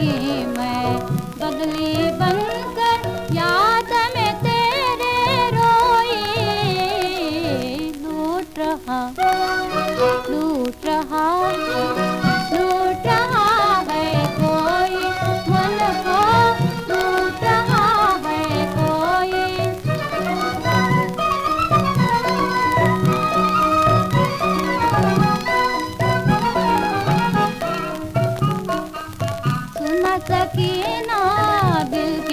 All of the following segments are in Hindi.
की मैं बदली बन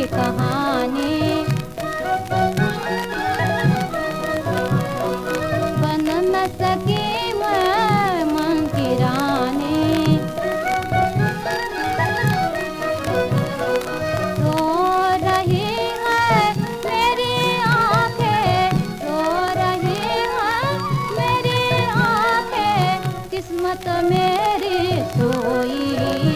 कहानी। बन न सके रानी। रही है मेरी आँखें रही है मेरी किस्मत मेरी सोई।